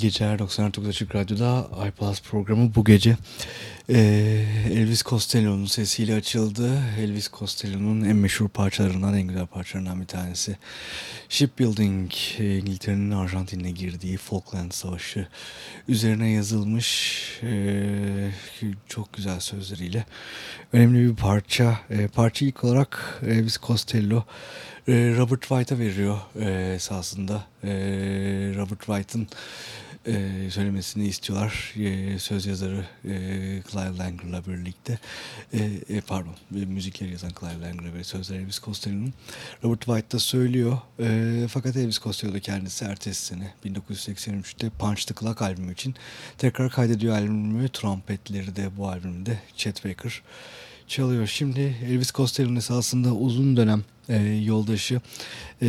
geceler 99 Açık Radyo'da iPlus programı bu gece e, Elvis Costello'nun sesiyle açıldı. Elvis Costello'nun en meşhur parçalarından, en güzel parçalarından bir tanesi. Shipbuilding, e, İngiltere'nin Arjantin'e girdiği Falkland Savaşı üzerine yazılmış e, çok güzel sözleriyle. Önemli bir parça. E, parça ilk olarak Elvis Costello e, Robert White'a veriyor e, esasında. E, Robert White'ın e, söylemesini istiyorlar. E, söz yazarı e, Clive Langer'la birlikte. E, e, pardon, e, müzikleri yazan Clive Langer ve sözler Elvis Costello'nun. Robert White da söylüyor. E, fakat Elvis Costello kendisi ertesi sene 1983'te Punch the Clock albümü için tekrar kaydediyor albümü. Trompetleri de bu albümde Chet Baker çalıyor. Şimdi Elvis Costello'nun esasında uzun dönem e, yoldaşı e,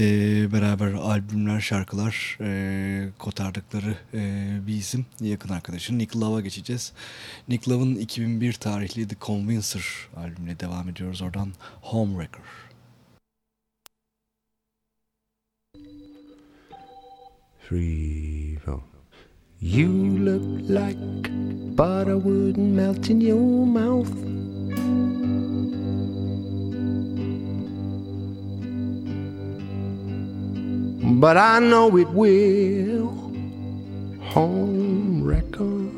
beraber albümler, şarkılar e, kotardıkları e, bir isim. Yakın arkadaşı Nick Love'a geçeceğiz. Nick Love'ın 2001 tarihli The Convincer albümüne devam ediyoruz. Oradan Homewrecker. Three. You look like butter would melt in your mouth. But I know it will. Home wrecker.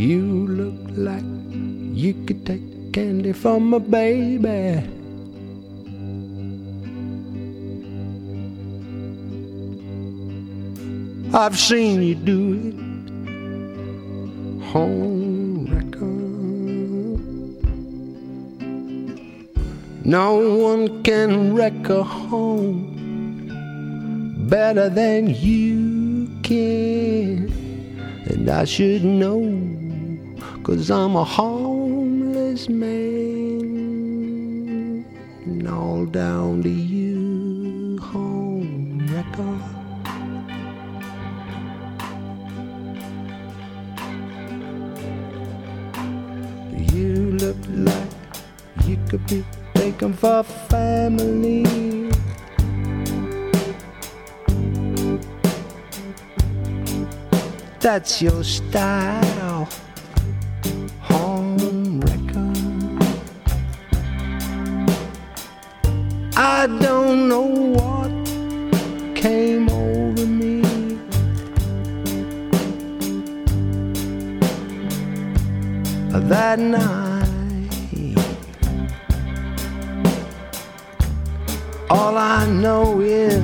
You look like you could take candy from a baby. I've seen you do it. Home No one can wreck a home better than you can. And I should know, cause I'm a homeless man. And all down to you, home wrecker. You look like you could be taken for family. That's your style, home wrecker. I don't know what came over me. That night. All I know is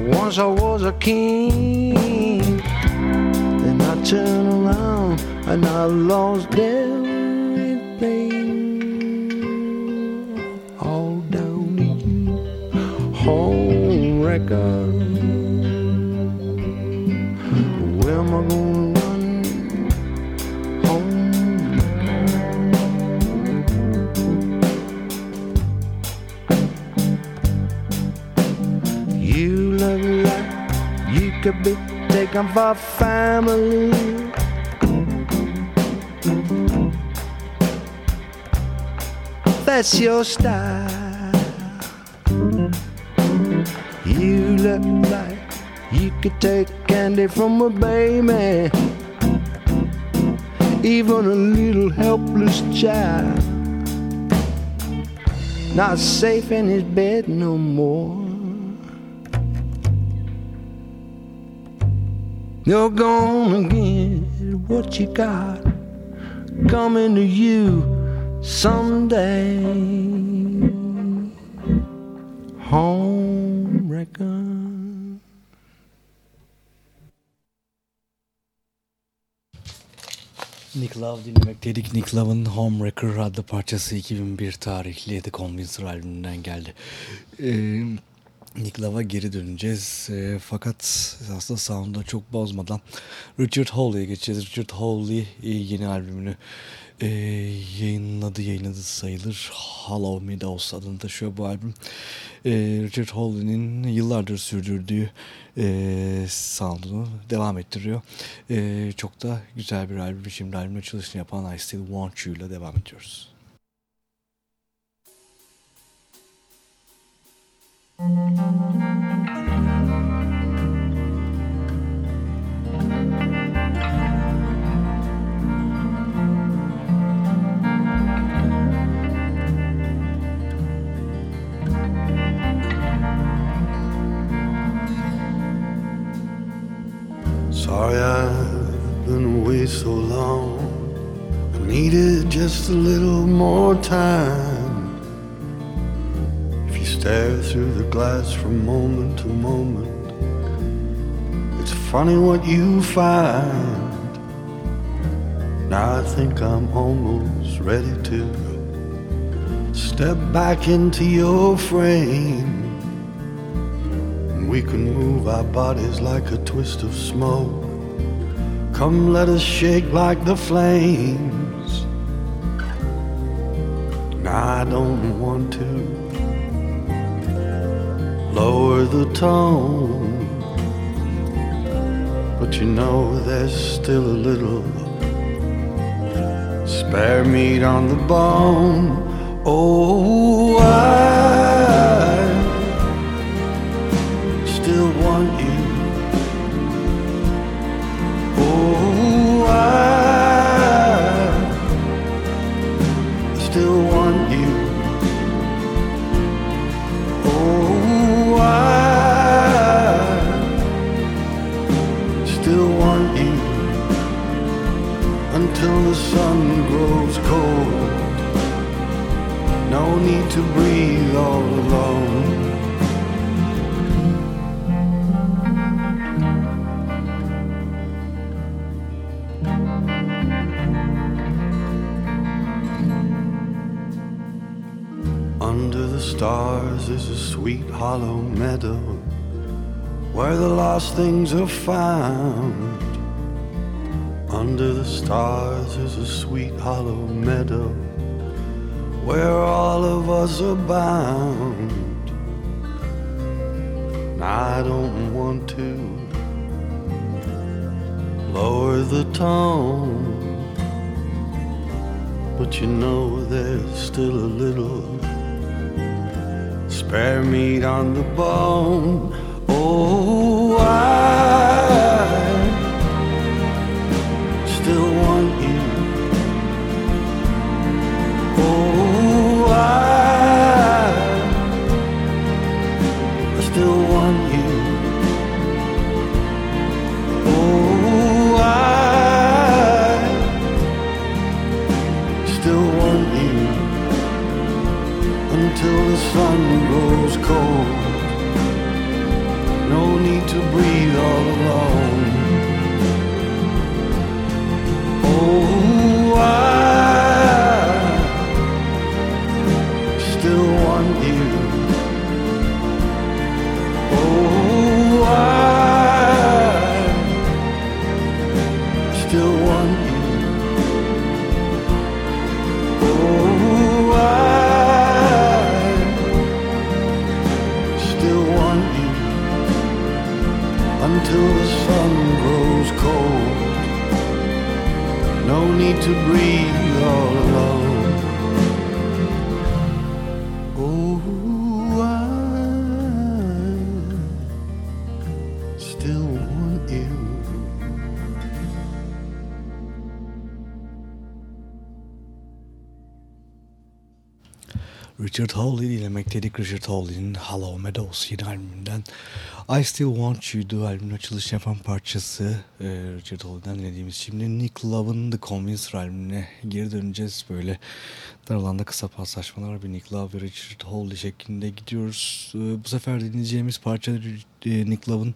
once I was a king, then I turned around and I lost everything. All down you, home wrecker. Where am I going? Could be taken for family. That's your style. You look like you could take candy from a baby, even a little helpless child. Not safe in his bed no more. You're gonna get what you got coming to you someday. Home record. Nick Love dinlemekteydik. Nick Love'ın Homewrecker adlı parçası 2001 tarihli The Convincer albümünden geldi. Ee, Nick Love'a geri döneceğiz. E, fakat aslında sound'u çok bozmadan Richard Hawley'e geçeceğiz. Richard Hawley e, yeni albümünü e, yayınladı, yayınladı sayılır. Hollow Meadows adını taşıyor bu albüm. E, Richard Hawley'nin yıllardır sürdürdüğü e, sound'unu devam ettiriyor. E, çok da güzel bir albüm. Şimdi albüm açılışını yapan I Still Want You ile devam ediyoruz. Sorry I've been away so long. I needed just a little more time. Stare through the glass from moment to moment, it's funny what you find. Now I think I'm almost ready to step back into your frame. We can move our bodies like a twist of smoke. Come, let us shake like the flames. Now I don't want to lower the tone. But you know there's still a little spare meat on the bone. Oh, I sweet hollow meadow where the lost things are found. Under the stars is a sweet hollow meadow where all of us are bound. I don't want to lower the tone, but you know there's still a little spare meat on the bone. Oh, I Dinlemekteydik. Richard Hawley'nin Hollow Meadows yeni albümünden I Still Want You'du albümün açılış yapan parçası e, Richard Hawley'den dinlediğimiz. Şimdi Nick Love'ın The Convincer albümüne geri döneceğiz. Böyle dar alanda kısa paslaşmalar bir Nick Love ve Richard Hawley şeklinde gidiyoruz. E, bu sefer dinleyeceğimiz parça Nick Love'ın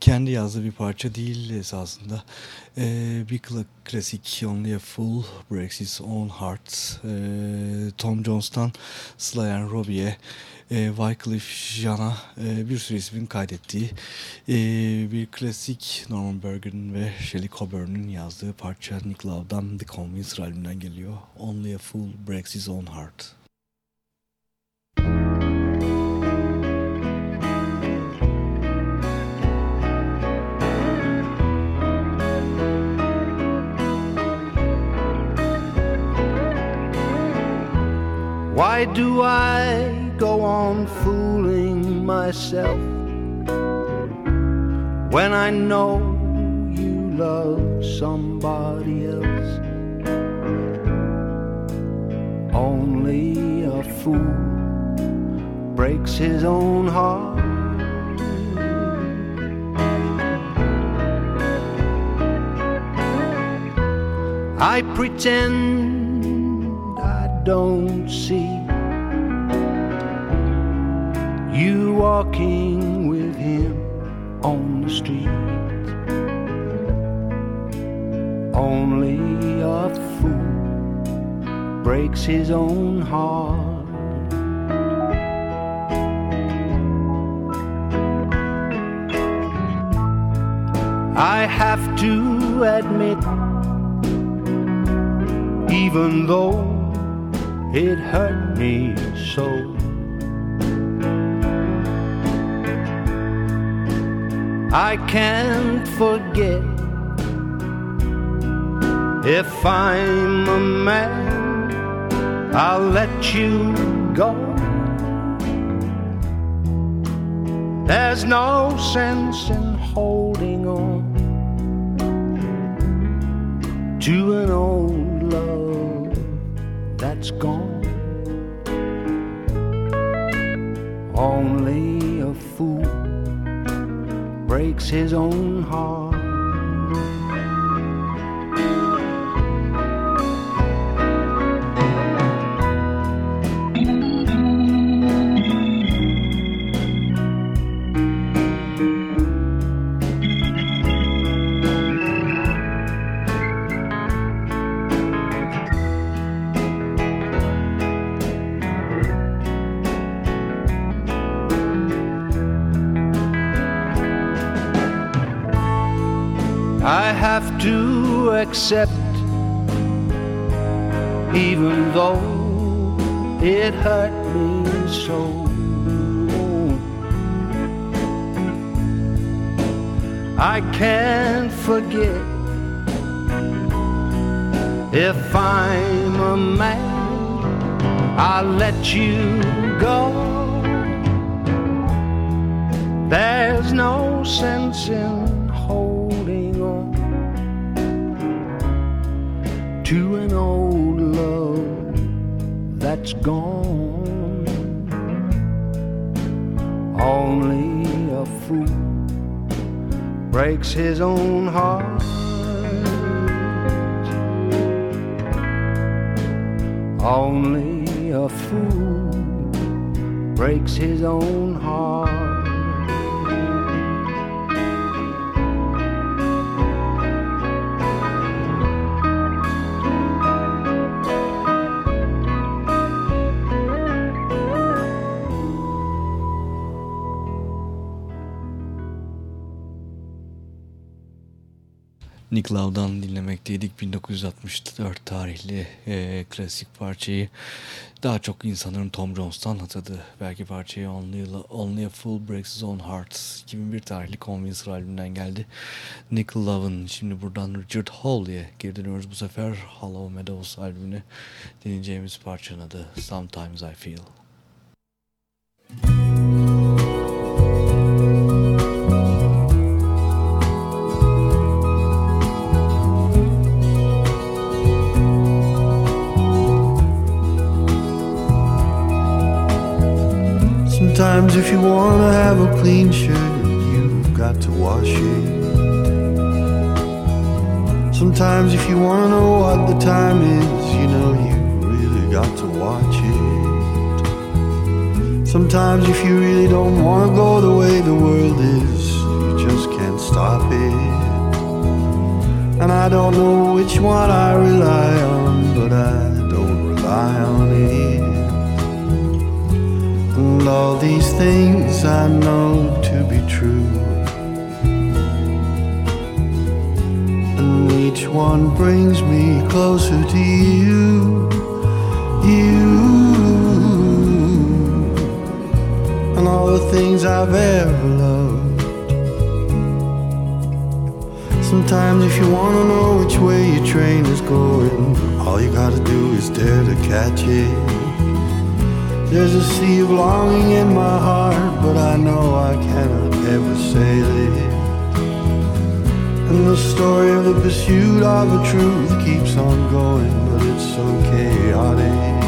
kendi yazdığı bir parça değil esasında. E, bir kla- klasik Only a Fool Breaks His Own Heart. E, Tom Jones'tan Sly Robbie'ye e, Wycliffe Jean'a e, bir sürü ismin kaydettiği e, bir klasik Norman Bergen ve Shelley Coburn'un yazdığı parça Nick Love'dan The Convincer albümünden geliyor. Only a Fool Breaks His Own Heart. Why do I go on fooling myself when I know you love somebody else? Only a fool breaks his own heart. I pretend don't see you walking with him on the street. Only a fool breaks his own heart. I have to admit, even though it hurt me so. I can't forget if I'm a man, I'll let you go. There's no sense in holding on to an old love that's gone. Only a fool breaks his own heart. Me so. I can't forget if I'm a man, I'll let you go. There's no sense in holding on to an old love that's gone. Breaks his own heart. Only a fool breaks his own heart. Nick Love'dan dinlemekteydik 1964 tarihli e, klasik parçayı. Daha çok insanların Tom Jones'tan hatırladı. Belki parçayı Only, Only a Fool Breaks His Own Heart 2001 tarihli Convincer albümünden geldi. Nick Love'ın şimdi buradan Richard Hawley'e geri dönüyoruz. Bu sefer Hollow Meadows albümüne dinleyeceğimiz parçanın adı Sometimes I Feel. Sometimes if you wanna have a clean shirt, you've got to wash it. Sometimes if you wanna know what the time is, you know you really got to watch it. Sometimes if you really don't wanna go the way the world is, you just can't stop it. And I don't know which one I rely on, but I don't rely on it. And all these things I know to be true. And each one brings me closer to you. You. And all the things I've ever loved. Sometimes if you wanna know which way your train is going, all you gotta do is dare to catch it. There's a sea of longing in my heart, but I know I cannot ever sail it. And the story of the pursuit of the truth keeps on going, but it's so chaotic.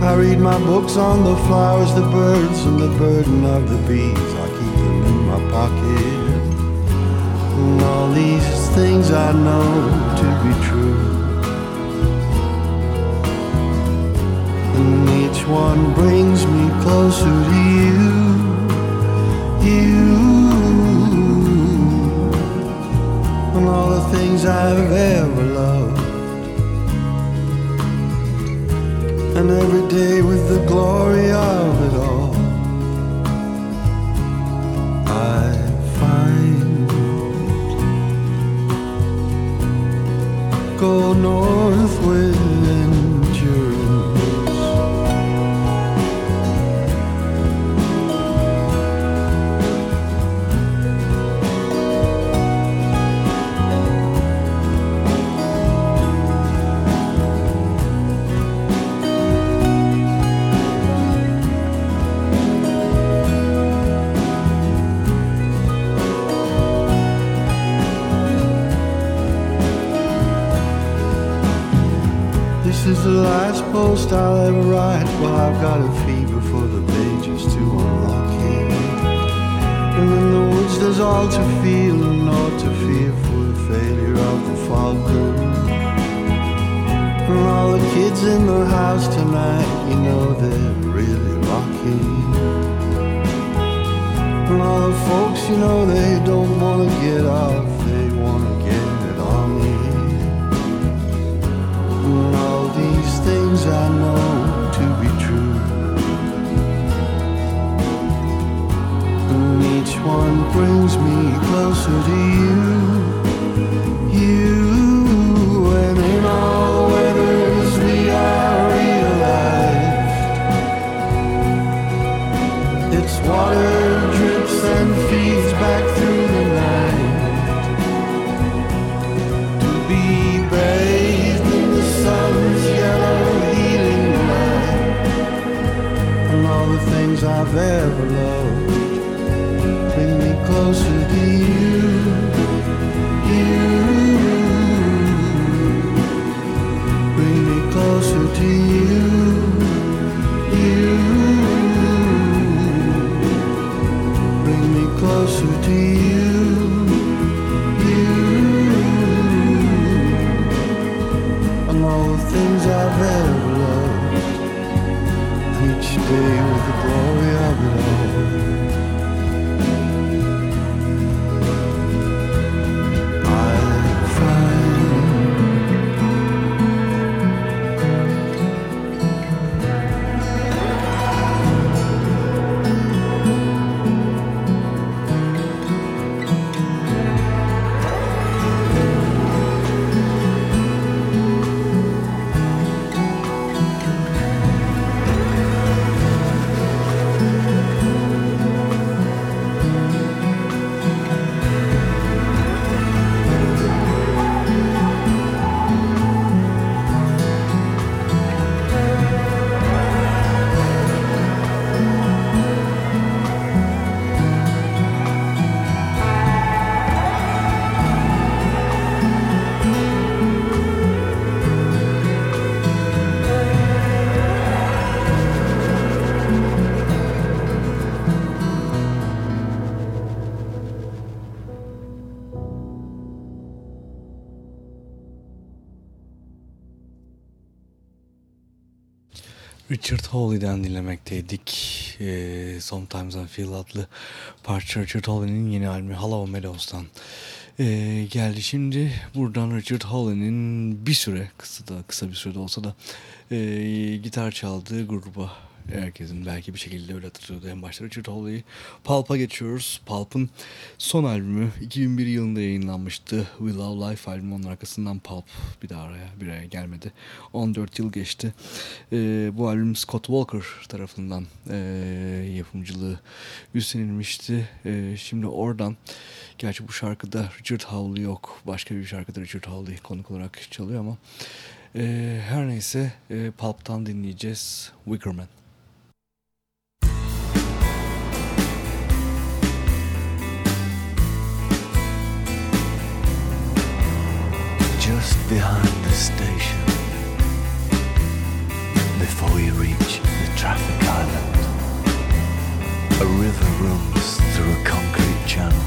I read my books on the flowers, the birds, and the burden of the bees. I keep them in my pocket. And all these things I know to be true. One brings me closer to you. You and all the things I've ever loved. And every day with the glory of it all, I find go north with post I'll ever write. Well, I've got a fever for the pages to unlock here. And in the woods, there's all to feel and naught to fear for the failure of the falcon. And all the kids in the house tonight, you know they're really rocking. And all the folks, you know, they Hawley'den dinlemekteydik. Ee, Sometimes I Feel adlı parça Richard Hawley'nin yeni albümü Hello Meadows'tan ee, geldi. Şimdi buradan Richard Hawley'nin bir süre kısa da kısa bir sürede olsa da ee, gitar çaldığı gruba herkesin belki bir şekilde öyle hatırlıyordu en başta Richard Hawley'i. Pulp'a geçiyoruz. Pulp'ın son albümü 2001 yılında yayınlanmıştı. We Love Life albümü onun arkasından Pulp bir daha araya bir araya gelmedi. 14 yıl geçti. Ee, bu albüm Scott Walker tarafından ee, yapımcılığı üstlenilmişti. Ee, şimdi oradan gerçi bu şarkıda Richard Hawley yok. Başka bir şarkıda Richard Hawley konuk olarak çalıyor ama ee, her neyse ee, Pulp'tan dinleyeceğiz Wickerman. just behind the station before you reach the traffic island. A river runs through a concrete channel.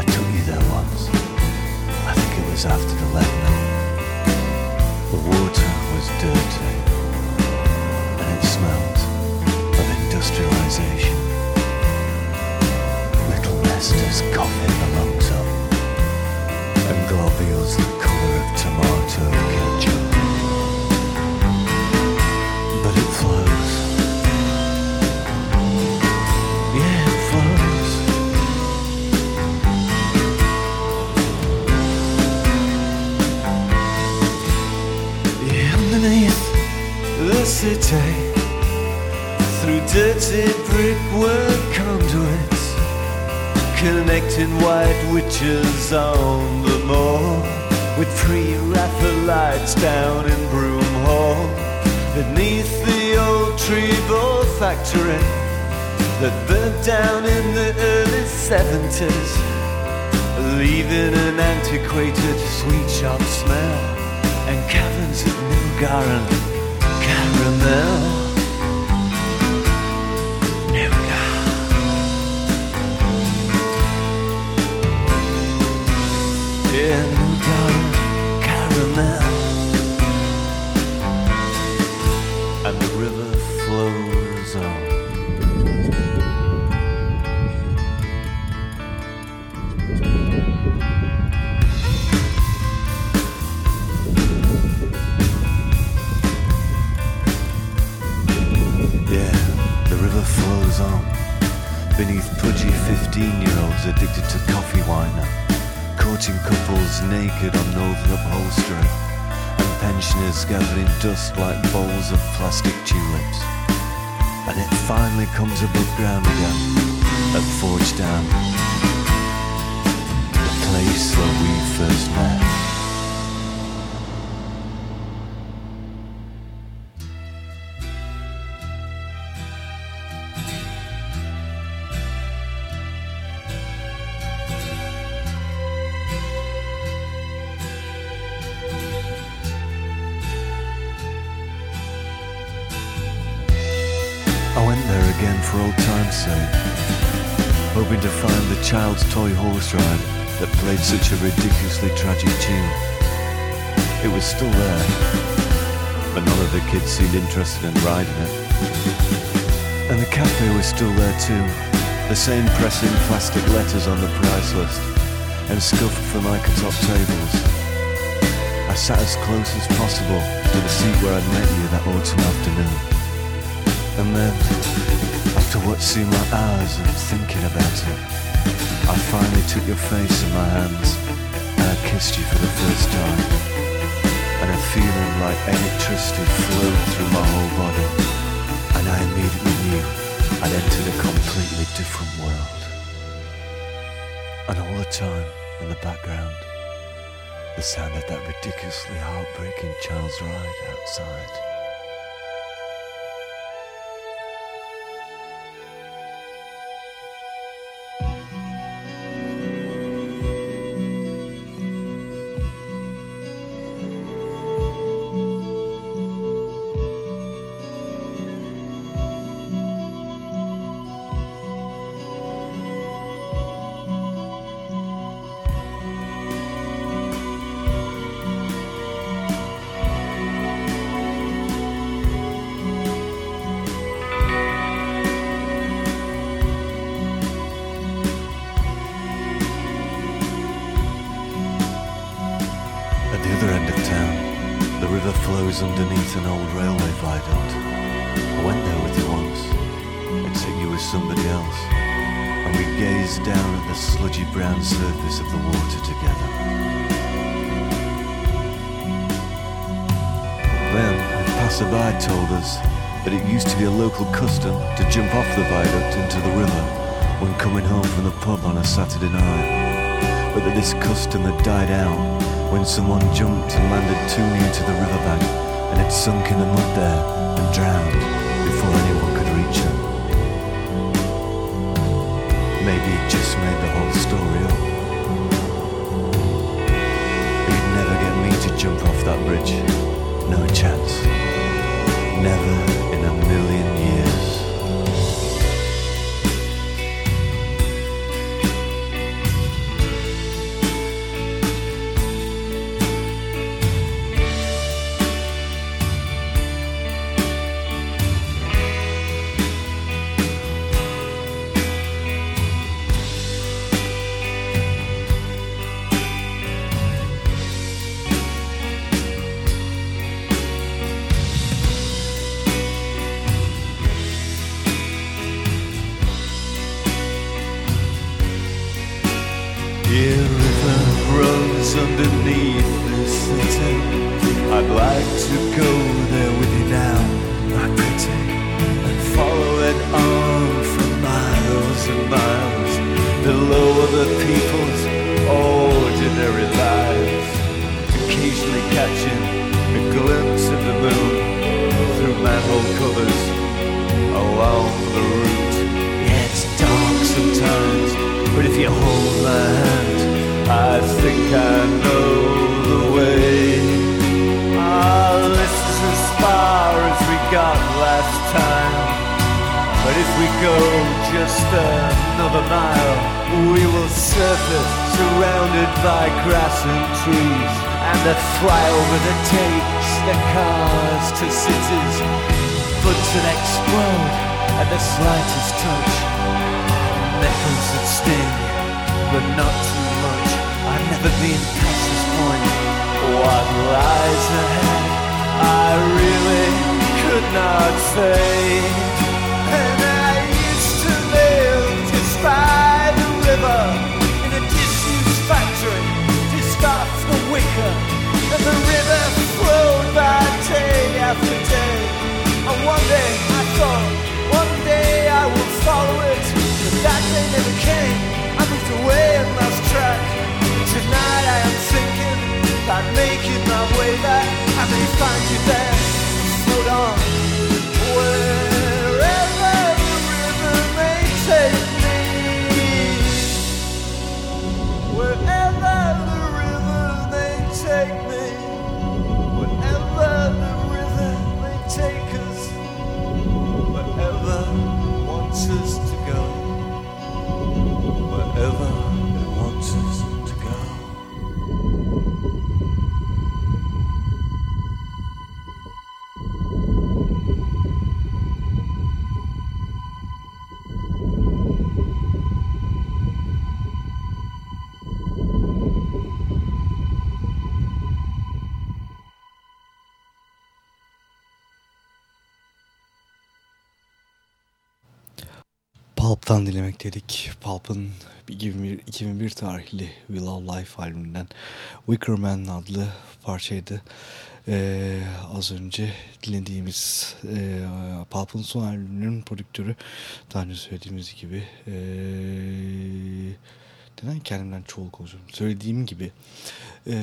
I took you there once. I think it was after the Lebanon. The water was dirty and it smelled of industrialization. Little Nesta's coffin alone globules the colour of tomato ketchup. But it flows. Yeah, it flows. Yeah, underneath the city, through dirty brickwork conduits, connecting white witches on the moor, with pre-Raphaelites down in Broom Hall, beneath the old Trebor factory that burnt down in the early 70s, leaving an antiquated sweet shop smell and caverns of Nilgaran caramel. Naked on northern upholstery, and pensioners gathering dust like bowls of plastic tulips. And it finally comes above ground again at Forge Dam, the place where we first met. Toy horse ride that played such a ridiculously tragic tune. It was still there, but none of the kids seemed interested in riding it. And the cafe was still there too, the same pressing plastic letters on the price list, and scuffed formica-top tables. I sat as close as possible to the seat where I'd met you that autumn afternoon. And then, after what seemed like hours of thinking about it, I finally took your face in my hands and I kissed you for the first time. And a feeling like electricity flowed through my whole body. And I immediately knew I'd entered a completely different world. And all the time, in the background, the sound of that ridiculously heartbreaking child's ride outside. Flows underneath an old railway viaduct. I went there with you once, except you were somebody else, and we gazed down at the sludgy brown surface of the water together. Then, a passerby told us that it used to be a local custom to jump off the viaduct into the river when coming home from the pub on a Saturday night, but that this custom had died out when someone jumped and landed too near to the riverbank and had sunk in the mud there and drowned before anyone could reach him. Maybe he just made the whole story up. You'd never get me to jump off that bridge. No chance. Never in a million years. Underneath the city. I'd like to go go just another mile, we will surface surrounded by grass and trees. And the flyover that takes the cars to cities, buds that explode at the slightest touch. Nettles that sting, but not too much. I've never been past this point. What lies ahead, I really could not say. Off the the river flowed by day after day. And one day I thought, one day I will follow it. But that day never came. I moved away and lost track. Tonight I am thinking about making my way back. I may find you there. Hold on. Wherever the river may take Pulp'tan dinlemek dedik. Pulp'ın 2001, 2001 tarihli Will of Life albümünden Wickerman adlı parçaydı. Ee, az önce dinlediğimiz e, Pulp'ın son albümünün prodüktörü daha önce söylediğimiz gibi e, neden kendimden çoğul konuşuyorum? Söylediğim gibi e,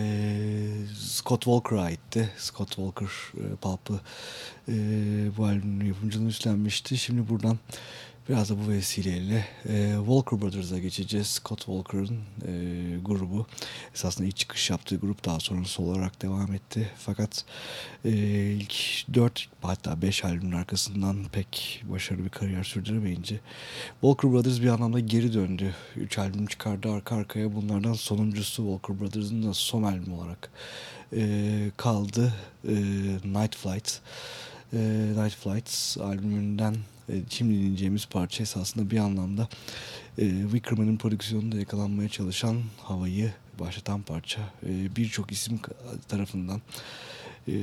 Scott Walker'a aitti. Scott Walker e, Pulp'ı e, bu albümün yapımcılığını üstlenmişti. Şimdi buradan Biraz da bu vesileyle e, Walker Brothers'a geçeceğiz. Scott Walker'ın e, grubu. Esasında ilk çıkış yaptığı grup daha sonra sol olarak devam etti. Fakat e, ilk 4 hatta 5 albümün arkasından pek başarılı bir kariyer sürdüremeyince Walker Brothers bir anlamda geri döndü. 3 albüm çıkardı arka arkaya. Bunlardan sonuncusu Walker Brothers'ın da son albüm olarak e, kaldı. E, Night Flight. E, Night Flights albümünden şimdi dinleyeceğimiz parça esasında bir anlamda e, Wickerman'ın prodüksiyonunda yakalanmaya çalışan havayı başlatan parça. E, Birçok isim tarafından e,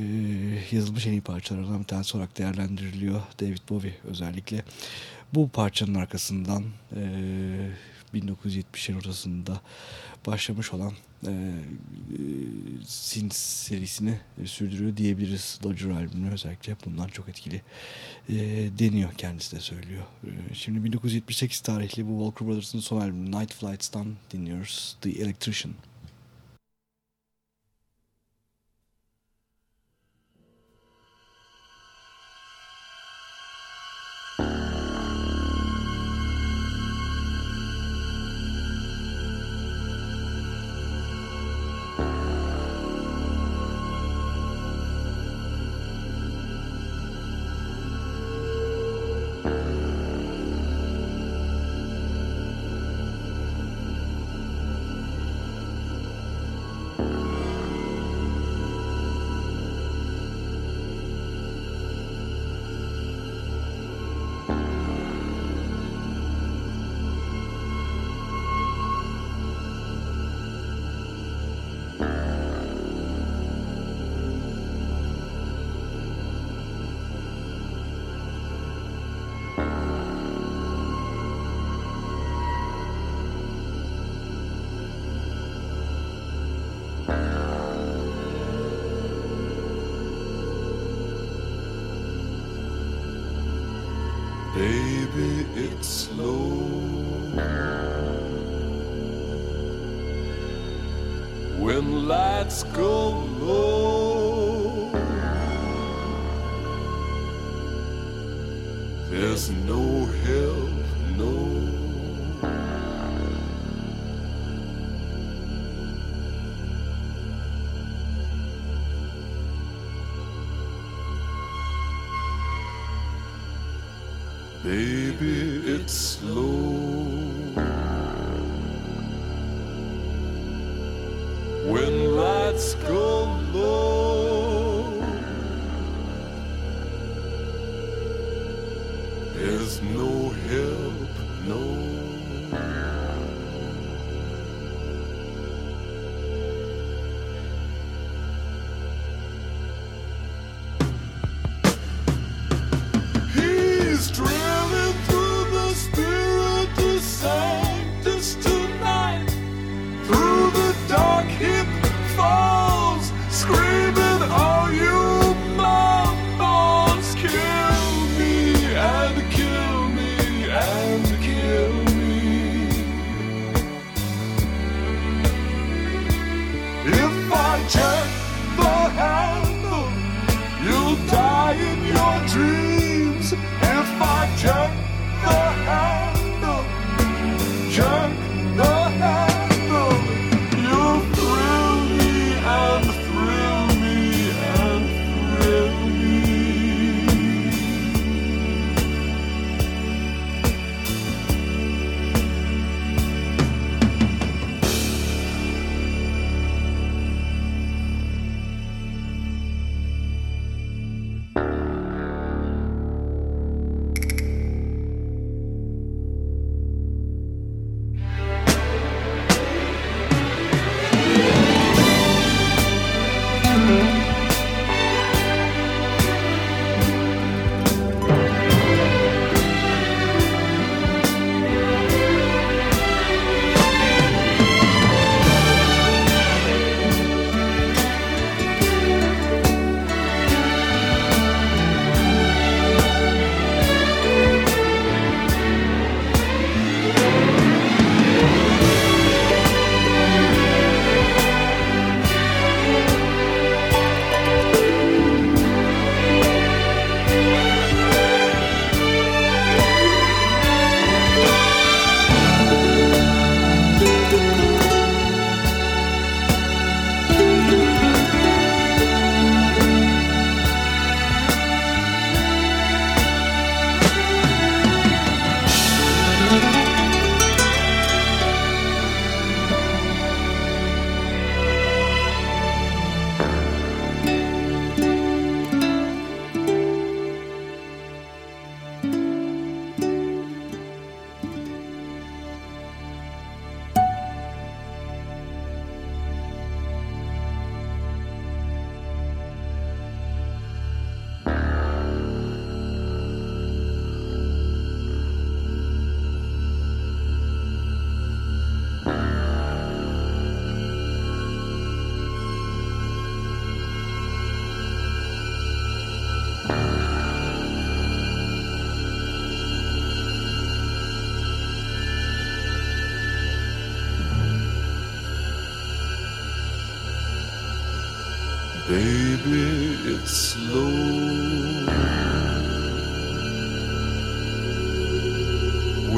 yazılmış en iyi parçalardan bir tanesi olarak değerlendiriliyor. David Bowie özellikle. Bu parçanın arkasından e, 1970'lerin ortasında başlamış olan e, Sin serisini e, sürdürüyor diyebiliriz. Dodger albümü özellikle bundan çok etkili e, deniyor kendisi de söylüyor. E, şimdi 1978 tarihli bu Walker Brothers'ın son albümü Night Flights'tan dinliyoruz. The Electrician. Baby, it's slow. When lights go.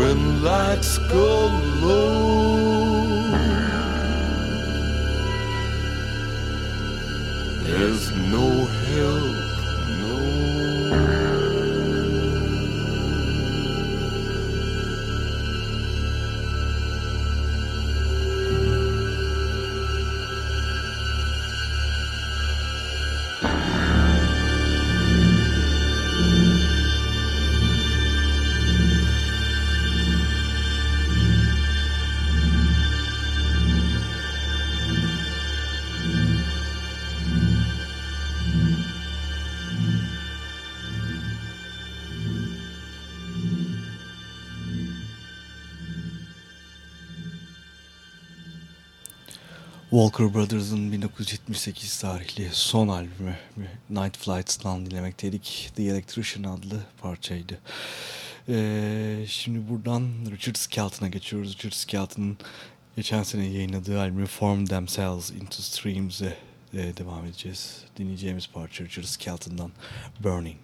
when lights go low. There's no hell. Walker Brothers'ın 1978 tarihli son albümü Night Flights'dan dinlemekteydik. The Electrician adlı parçaydı. Ee, şimdi buradan Richard Skelton'a geçiyoruz. Richard Skelton'ın geçen sene yayınladığı albümü Form Themselves Into Streams'e e, devam edeceğiz. Dinleyeceğimiz parça Richard Skelton'dan Burning.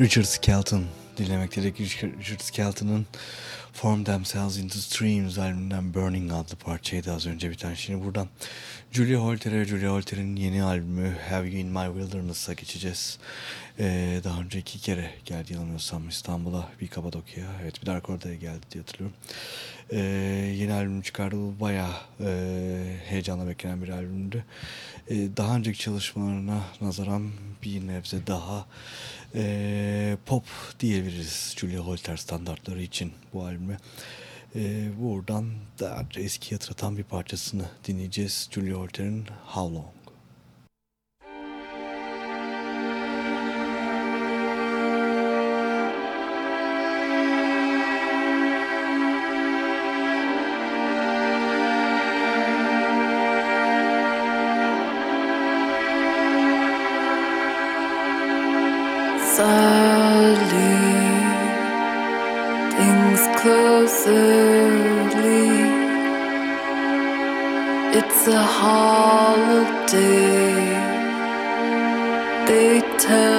Richard Skelton dinlemekteydik. Richard Skelton'ın Form Themselves into Streams albümünden Burning adlı parçaydı az önce bir tane. Şimdi buradan Julia Holter'e, Julia Holter'in yeni albümü Have You In My Wilderness'a geçeceğiz. Ee, daha önce iki kere geldi yanılmıyorsam İstanbul'a, bir Kapadokya'ya, evet bir de Arkor'da geldi diye hatırlıyorum. Ee, yeni albüm çıkardı. Bu bayağı e, heyecanla beklenen bir albümdü. Ee, daha önceki çalışmalarına nazaran bir nebze daha e, pop diyebiliriz Julia Holter standartları için bu albüme. E, buradan daha eski hatırlatan bir parçasını dinleyeceğiz. Julia Holter'in How Long. Sadly things closely it's a holiday. They tell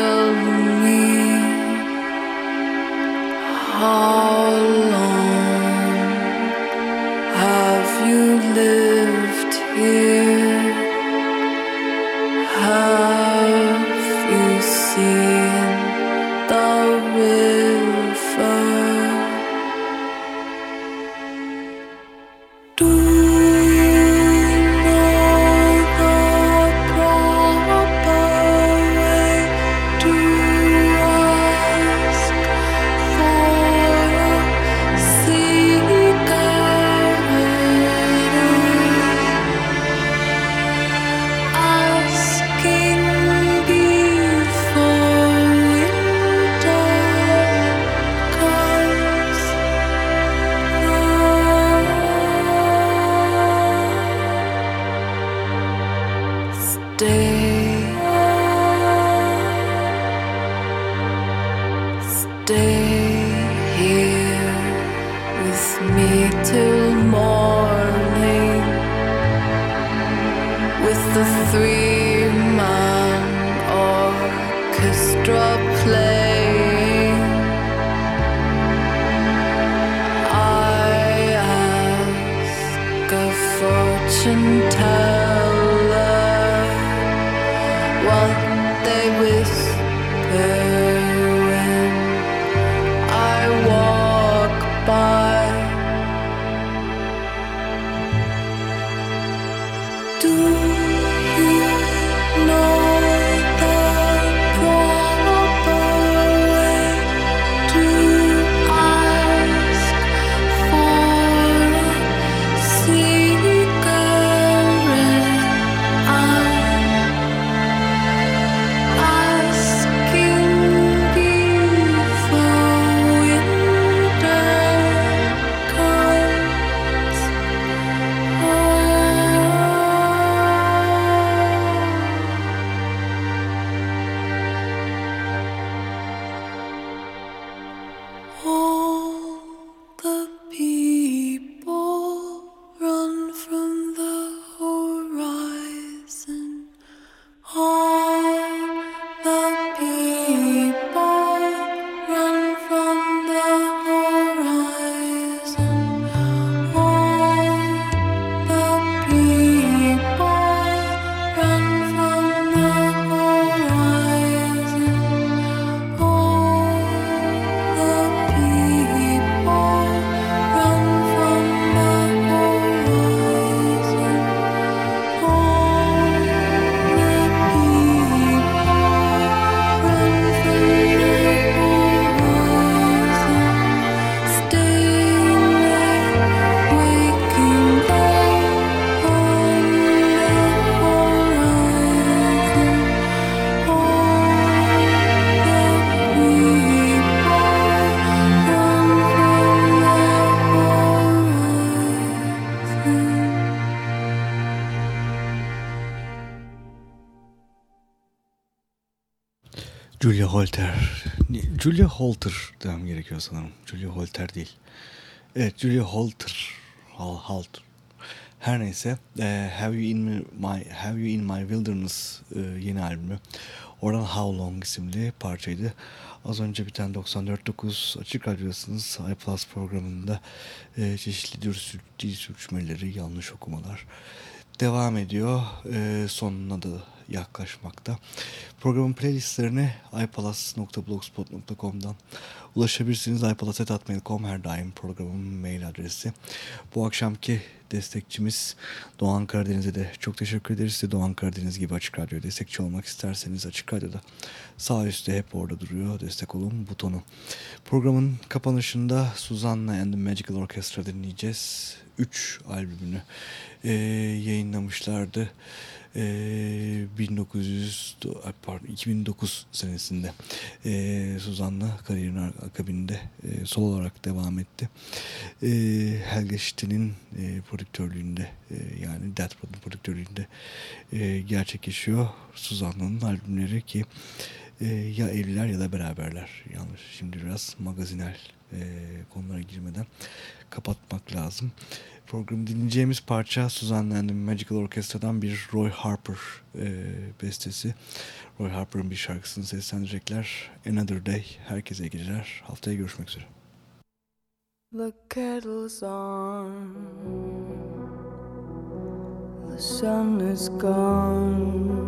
Holter demem gerekiyor sanırım. Julia Holter değil. Evet Julia Holter. Hal Halter. Her neyse. e, Have You In My Have You In My Wilderness e, yeni albümü. Oradan How Long isimli parçaydı. Az önce biten 94.9 Açık Radyo'dasınız. iPlus programında e, çeşitli dil, sür- dil sürçmeleri, yanlış okumalar devam ediyor. E, sonuna da yaklaşmakta. Programın playlistlerine ipalas.blogspot.com'dan ulaşabilirsiniz. ipalas.mail.com her daim programın mail adresi. Bu akşamki destekçimiz Doğan Karadeniz'e de çok teşekkür ederiz. Doğan Karadeniz gibi Açık Radyo destekçi olmak isterseniz Açık Radyo'da sağ üstte hep orada duruyor destek olun butonu. Programın kapanışında Suzanna and the Magical Orchestra dinleyeceğiz. 3 albümünü e, yayınlamışlardı. E, 1900 ay pardon 2009 senesinde e, Suzanna kariyerinin akabinde e, sol olarak devam etti. E, Helge Stein'in e, prodüktörlüğünde e, yani Death Prot'un prodüktörlüğünde e, gerçekleşiyor. Suzanna'nın albümleri ki e, ya evliler ya da beraberler. Yanlış. Şimdi biraz magazinel e, konulara girmeden kapatmak lazım. Programı dinleyeceğimiz parça Suzanne and the Magical Orchestra'dan bir Roy Harper e, bestesi. Roy Harper'ın bir şarkısını seslendirecekler. Another Day. Herkese iyi geceler. Haftaya görüşmek üzere. The kettle's on. The sun is gone.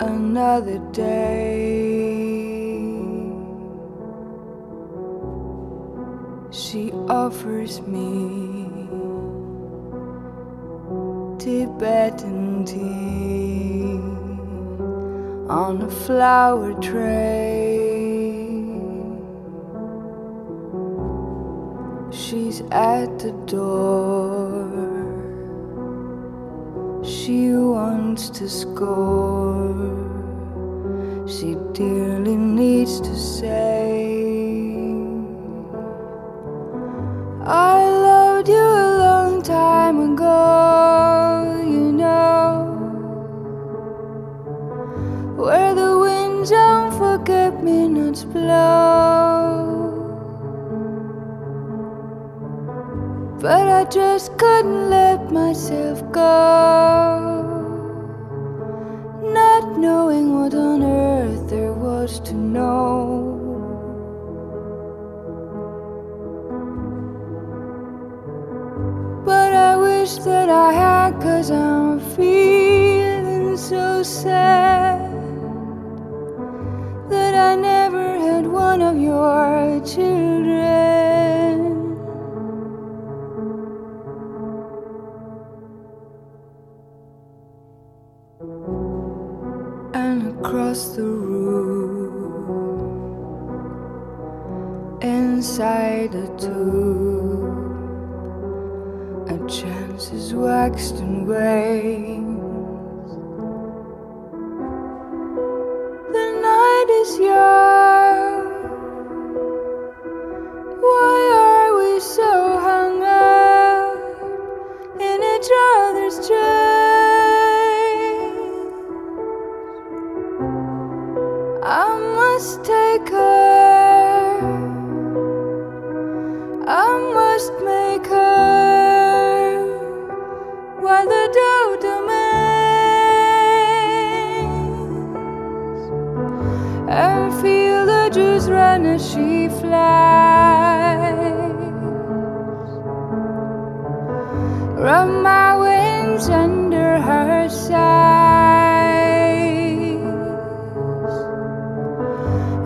Another day. She offers me Tibetan tea on a flower tray. She's at the door. She wants to score. She dearly needs to say, I loved you a long time ago, you know, where the winds don't forget me nots blow. But I just couldn't let myself go. Not knowing what on earth there was to know. I had, cause I'm feeling so sad that I never had one of your children. and across the room, inside the tube, is waxed flies. Rub my wings under her sides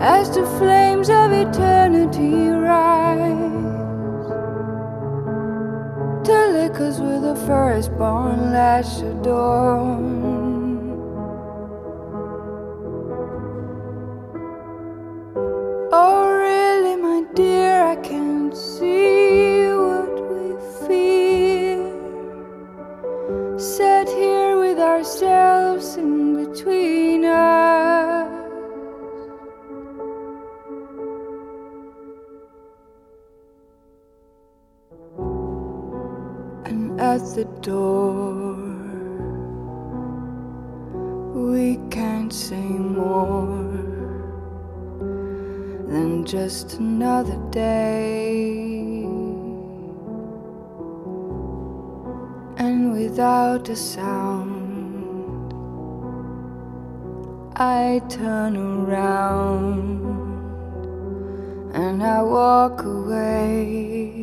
as the flames of eternity rise. Till echoes with the firstborn lash adorn. A sound, I turn around and I walk away.